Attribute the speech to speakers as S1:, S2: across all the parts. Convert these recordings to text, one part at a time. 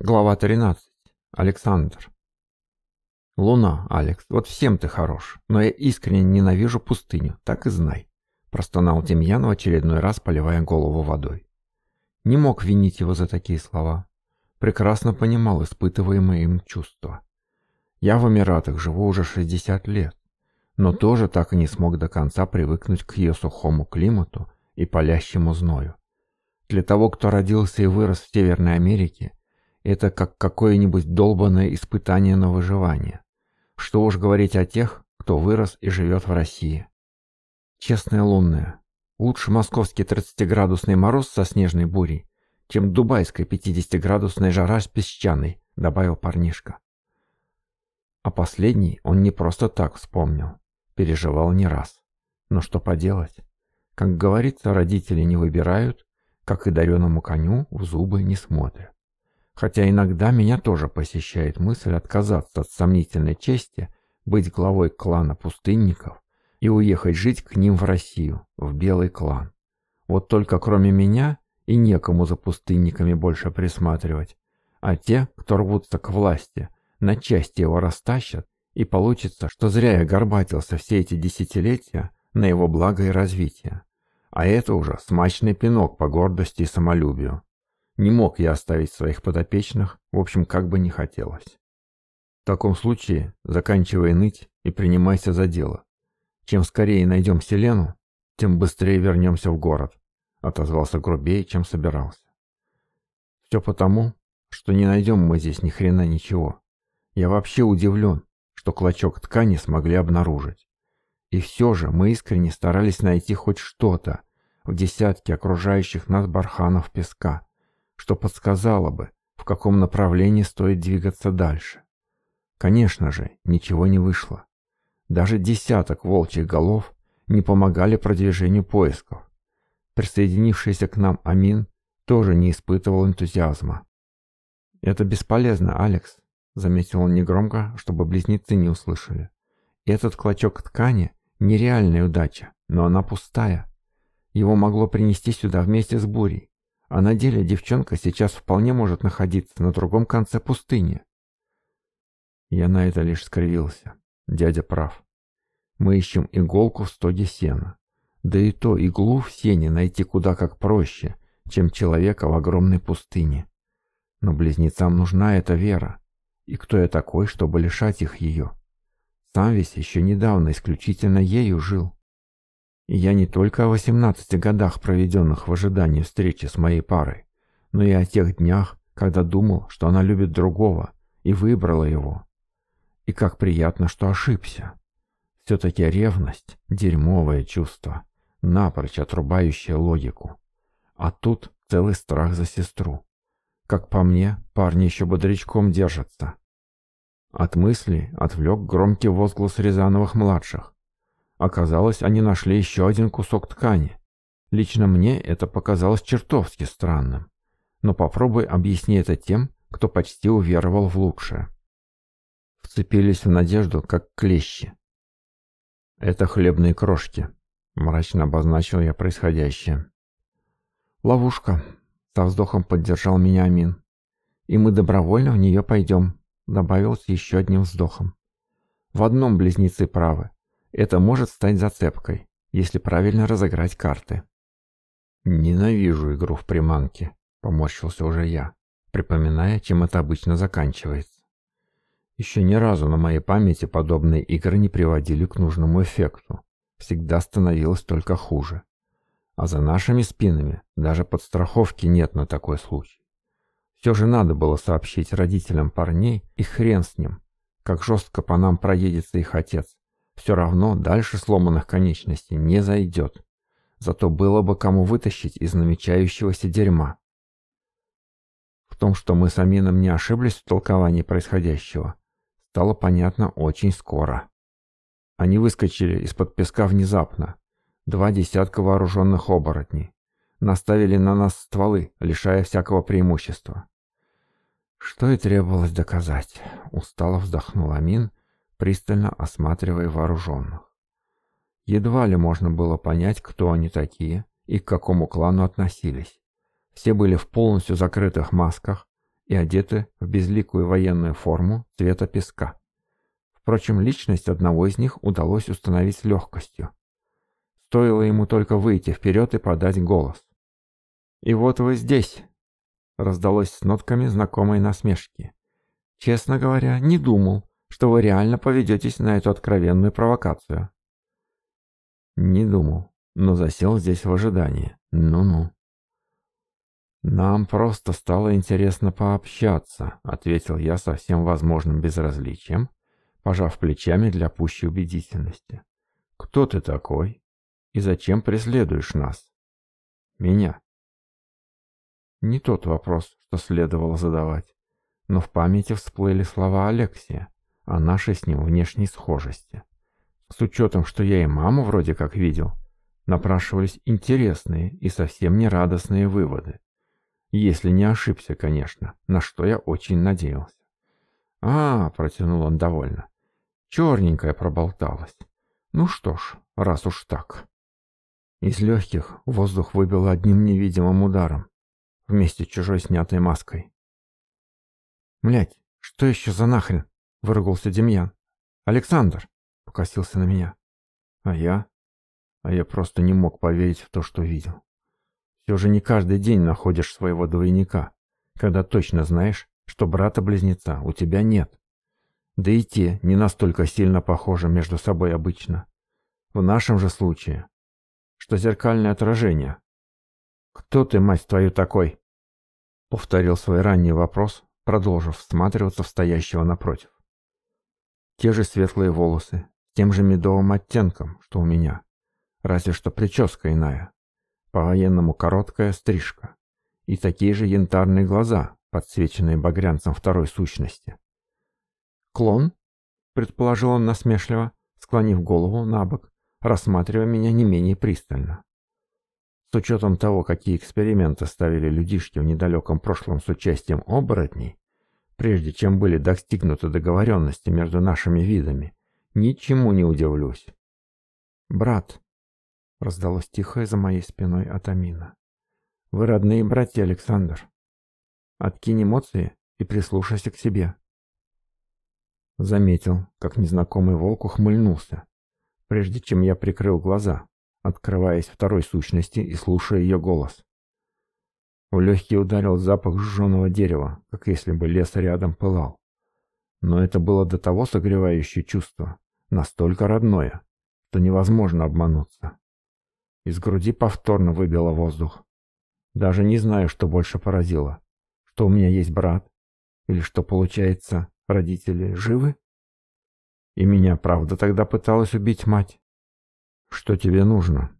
S1: Глава 13. Александр. Луна, Алекс, вот всем ты хорош, но я искренне ненавижу пустыню, так и знай. Простонал Демьян в очередной раз, поливая голову водой. Не мог винить его за такие слова. Прекрасно понимал испытываемые им чувства. Я в Эмиратах живу уже 60 лет, но тоже так и не смог до конца привыкнуть к ее сухому климату и палящему зною. Для того, кто родился и вырос в Северной Америке, это как какое-нибудь долбанное испытание на выживание. Что уж говорить о тех, кто вырос и живет в России. Честная лунная Лучше московский 30-градусный мороз со снежной бурей, чем дубайская 50-градусная жара с песчаной, добавил парнишка. А последний он не просто так вспомнил. Переживал не раз. Но что поделать? Как говорится, родители не выбирают, как и дареному коню в зубы не смотрят. Хотя иногда меня тоже посещает мысль отказаться от сомнительной чести быть главой клана пустынников и уехать жить к ним в Россию, в Белый клан. Вот только кроме меня и некому за пустынниками больше присматривать, а те, кто рвутся к власти, на части его растащат, и получится, что зря я горбатился все эти десятилетия на его благо и развитие. А это уже смачный пинок по гордости и самолюбию. Не мог я оставить своих подопечных, в общем, как бы не хотелось. В таком случае, заканчивай ныть и принимайся за дело. Чем скорее найдем Селену, тем быстрее вернемся в город», — отозвался грубее, чем собирался. «Все потому, что не найдем мы здесь ни хрена ничего. Я вообще удивлен, что клочок ткани смогли обнаружить. И все же мы искренне старались найти хоть что-то в десятке окружающих нас барханов песка что подсказало бы, в каком направлении стоит двигаться дальше. Конечно же, ничего не вышло. Даже десяток волчьих голов не помогали продвижению поисков. Присоединившийся к нам Амин тоже не испытывал энтузиазма. «Это бесполезно, Алекс», — заметил он негромко, чтобы близнецы не услышали. «Этот клочок ткани — нереальная удача, но она пустая. Его могло принести сюда вместе с бурей. А на деле девчонка сейчас вполне может находиться на другом конце пустыни. Я на это лишь скривился. Дядя прав. Мы ищем иголку в стоге сена. Да и то иглу в сене найти куда как проще, чем человека в огромной пустыне. Но близнецам нужна эта вера. И кто я такой, чтобы лишать их ее? Сам весь еще недавно исключительно ею жил. И я не только о 18 годах, проведенных в ожидании встречи с моей парой, но и о тех днях, когда думал, что она любит другого, и выбрала его. И как приятно, что ошибся. Все-таки ревность – дерьмовое чувство, напрочь отрубающее логику. А тут целый страх за сестру. Как по мне, парни еще бодрячком держатся. От мысли отвлек громкий возглас Рязановых-младших. Оказалось, они нашли еще один кусок ткани. Лично мне это показалось чертовски странным. Но попробуй объясни это тем, кто почти уверовал в лучшее. Вцепились в надежду, как клещи. «Это хлебные крошки», — мрачно обозначил я происходящее. «Ловушка», — со вздохом поддержал меня Амин. «И мы добровольно в нее пойдем», — добавил с еще одним вздохом. «В одном близнецы правы. Это может стать зацепкой, если правильно разыграть карты. «Ненавижу игру в приманки», — поморщился уже я, припоминая, чем это обычно заканчивается. Еще ни разу на моей памяти подобные игры не приводили к нужному эффекту. Всегда становилось только хуже. А за нашими спинами даже подстраховки нет на такой случай. Все же надо было сообщить родителям парней, и хрен с ним, как жестко по нам проедется их отец, все равно дальше сломанных конечностей не зайдет. Зато было бы кому вытащить из намечающегося дерьма. В том, что мы с Амином не ошиблись в толковании происходящего, стало понятно очень скоро. Они выскочили из-под песка внезапно. Два десятка вооруженных оборотней. Наставили на нас стволы, лишая всякого преимущества. Что и требовалось доказать. Устало вздохнул Амин, пристально осматривая вооруженных. Едва ли можно было понять, кто они такие и к какому клану относились. Все были в полностью закрытых масках и одеты в безликую военную форму цвета песка. Впрочем, личность одного из них удалось установить с легкостью. Стоило ему только выйти вперед и подать голос. «И вот вы здесь!» — раздалось с нотками знакомой насмешки. «Честно говоря, не думал, что вы реально поведетесь на эту откровенную провокацию. Не думал, но засел здесь в ожидании. Ну-ну. «Нам просто стало интересно пообщаться», — ответил я со всем возможным безразличием, пожав плечами для пущей убедительности. «Кто ты такой? И зачем преследуешь нас?» «Меня». Не тот вопрос, что следовало задавать, но в памяти всплыли слова Алексея о нашей с ним внешней схожести. С учетом, что я и маму вроде как видел, напрашивались интересные и совсем не радостные выводы. Если не ошибся, конечно, на что я очень надеялся. «А, — протянул он довольно, — черненькая проболталась. Ну что ж, раз уж так». Из легких воздух выбил одним невидимым ударом, вместе с чужой снятой маской. Млять, что еще за нахрен?» выругался Демьян. «Александр!» — покосился на меня. «А я?» А я просто не мог поверить в то, что видел. Все же не каждый день находишь своего двойника, когда точно знаешь, что брата-близнеца у тебя нет. Да и те не настолько сильно похожи между собой обычно. В нашем же случае, что зеркальное отражение. «Кто ты, мать твою, такой?» Повторил свой ранний вопрос, продолжив всматриваться в стоящего напротив. Те же светлые волосы, тем же медовым оттенком, что у меня. Разве что прическа иная. По-военному короткая стрижка. И такие же янтарные глаза, подсвеченные багрянцем второй сущности. «Клон?» — предположил он насмешливо, склонив голову на бок, рассматривая меня не менее пристально. С учетом того, какие эксперименты ставили людишки в недалеком прошлом с участием оборотней, прежде чем были достигнуты договоренности между нашими видами, ничему не удивлюсь. «Брат», — раздалось тихое за моей спиной от Амина, — «вы родные братья, Александр. Откинь эмоции и прислушайся к себе». Заметил, как незнакомый волк ухмыльнулся, прежде чем я прикрыл глаза, открываясь второй сущности и слушая ее голос. В легкие ударил запах сжженного дерева, как если бы лес рядом пылал. Но это было до того согревающее чувство, настолько родное, что невозможно обмануться. Из груди повторно выбило воздух. Даже не знаю, что больше поразило. Что у меня есть брат? Или что, получается, родители живы? И меня, правда, тогда пыталась убить мать. Что тебе нужно?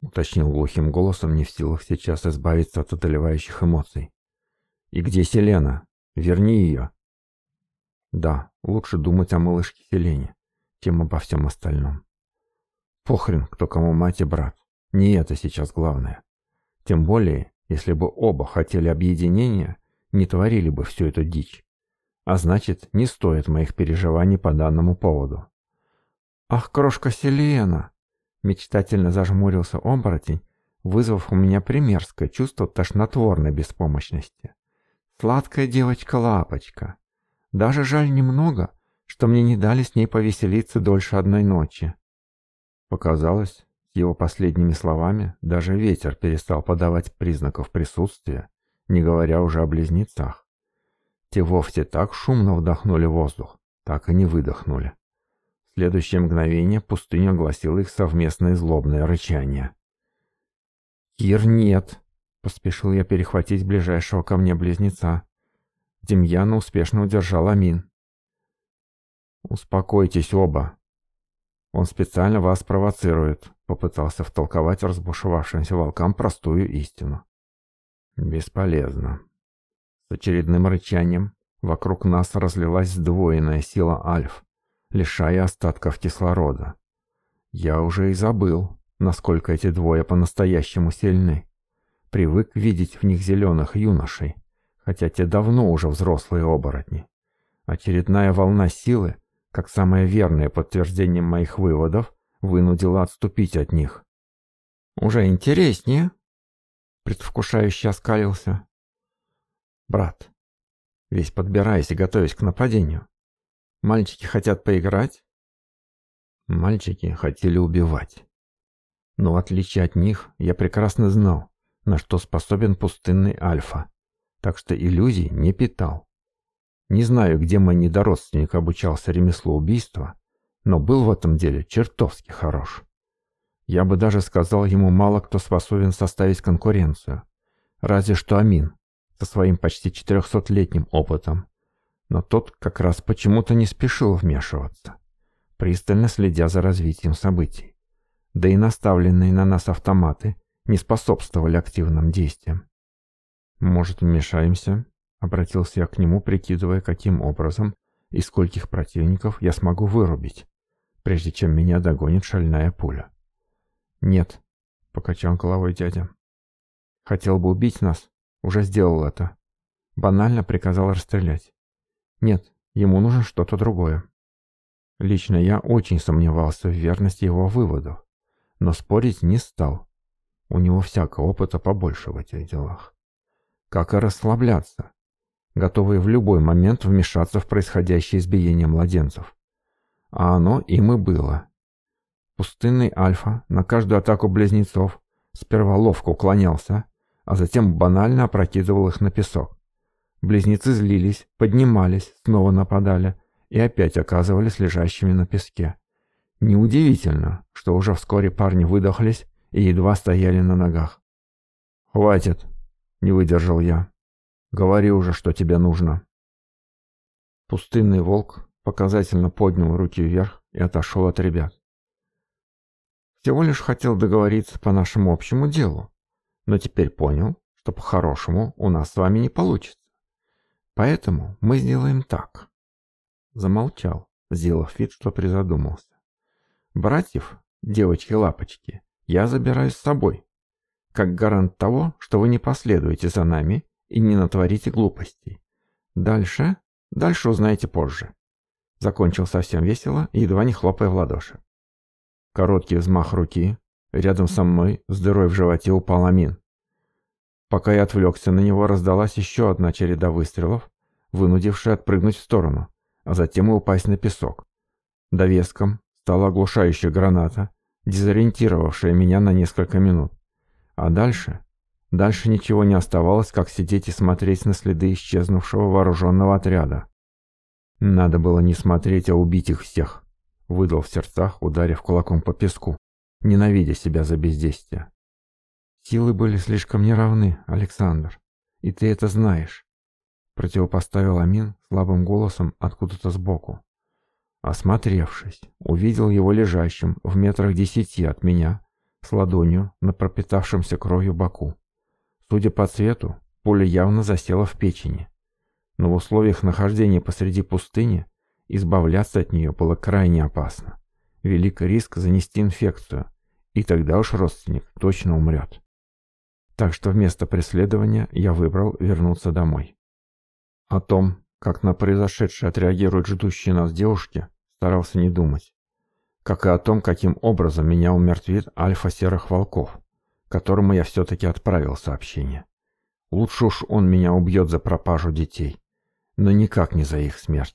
S1: уточнил глухим голосом, не в силах сейчас избавиться от одолевающих эмоций. «И где Селена? Верни ее!» «Да, лучше думать о малышке Селене, чем обо всем остальном. Похрен, кто кому мать и брат. Не это сейчас главное. Тем более, если бы оба хотели объединения, не творили бы всю эту дичь. А значит, не стоит моих переживаний по данному поводу». «Ах, крошка Селена!» Мечтательно зажмурился оборотень, вызвав у меня примерское чувство тошнотворной беспомощности. Сладкая девочка-лапочка. Даже жаль немного, что мне не дали с ней повеселиться дольше одной ночи. Показалось, его последними словами даже ветер перестал подавать признаков присутствия, не говоря уже о близнецах. Те вовсе так шумно вдохнули воздух, так и не выдохнули следующее мгновение пустыня огласила их совместное злобное рычание. «Кир, нет!» — поспешил я перехватить ближайшего ко мне близнеца. Демьяна успешно удержал Амин. «Успокойтесь оба. Он специально вас провоцирует», — попытался втолковать разбушевавшимся волкам простую истину. «Бесполезно». С очередным рычанием вокруг нас разлилась сдвоенная сила альф, лишая остатков кислорода. Я уже и забыл, насколько эти двое по-настоящему сильны. Привык видеть в них зеленых юношей, хотя те давно уже взрослые оборотни. Очередная волна силы, как самое верное подтверждение моих выводов, вынудила отступить от них. «Уже интереснее?» Предвкушающе оскалился. «Брат, весь подбираясь и готовясь к нападению, Мальчики хотят поиграть? Мальчики хотели убивать. Но в отличие от них, я прекрасно знал, на что способен пустынный Альфа, так что иллюзий не питал. Не знаю, где мой недородственник обучался ремеслу убийства, но был в этом деле чертовски хорош. Я бы даже сказал ему мало кто способен составить конкуренцию. Разве что Амин, со своим почти 400-летним опытом но тот как раз почему-то не спешил вмешиваться, пристально следя за развитием событий. Да и наставленные на нас автоматы не способствовали активным действиям. «Может, вмешаемся?» — обратился я к нему, прикидывая, каким образом и скольких противников я смогу вырубить, прежде чем меня догонит шальная пуля. «Нет», — покачал головой дядя. «Хотел бы убить нас, уже сделал это. Банально приказал расстрелять. Нет, ему нужно что-то другое. Лично я очень сомневался в верности его выводов, но спорить не стал. У него всякого опыта побольше в этих делах. Как и расслабляться, готовый в любой момент вмешаться в происходящее избиение младенцев. А оно им и было. Пустынный Альфа на каждую атаку близнецов сперва ловко уклонялся, а затем банально опрокидывал их на песок. Близнецы злились, поднимались, снова нападали и опять оказывались лежащими на песке. Неудивительно, что уже вскоре парни выдохлись и едва стояли на ногах. «Хватит!» — не выдержал я. «Говори уже, что тебе нужно». Пустынный волк показательно поднял руки вверх и отошел от ребят. Всего лишь хотел договориться по нашему общему делу, но теперь понял, что по-хорошему у нас с вами не получится. Поэтому мы сделаем так. Замолчал, сделав вид, что призадумался. Братьев, девочки-лапочки, я забираю с собой, как гарант того, что вы не последуете за нами и не натворите глупостей. Дальше, дальше узнаете позже. Закончил совсем весело, едва не хлопая в ладоши. Короткий взмах руки. Рядом со мной с дырой в животе упал Амин. Пока я отвлекся на него, раздалась еще одна череда выстрелов, вынудившая отпрыгнуть в сторону, а затем и упасть на песок. Довеском стала оглушающая граната, дезориентировавшая меня на несколько минут. А дальше? Дальше ничего не оставалось, как сидеть и смотреть на следы исчезнувшего вооруженного отряда. Надо было не смотреть, а убить их всех. Выдал в сердцах, ударив кулаком по песку, ненавидя себя за бездействие. Силы были слишком неравны, Александр. И ты это знаешь. Противопоставил Амин слабым голосом откуда-то сбоку. Осмотревшись, увидел его лежащим в метрах десяти от меня, с ладонью на пропитавшемся кровью боку. Судя по цвету, пуля явно засела в печени. Но в условиях нахождения посреди пустыни избавляться от нее было крайне опасно. Велик риск занести инфекцию, и тогда уж родственник точно умрет. Так что вместо преследования я выбрал вернуться домой. О том, как на произошедшее отреагируют ждущие нас девушки, старался не думать. Как и о том, каким образом меня умертвит альфа серых волков, которому я все-таки отправил сообщение. Лучше уж он меня убьет за пропажу детей, но никак не за их смерть.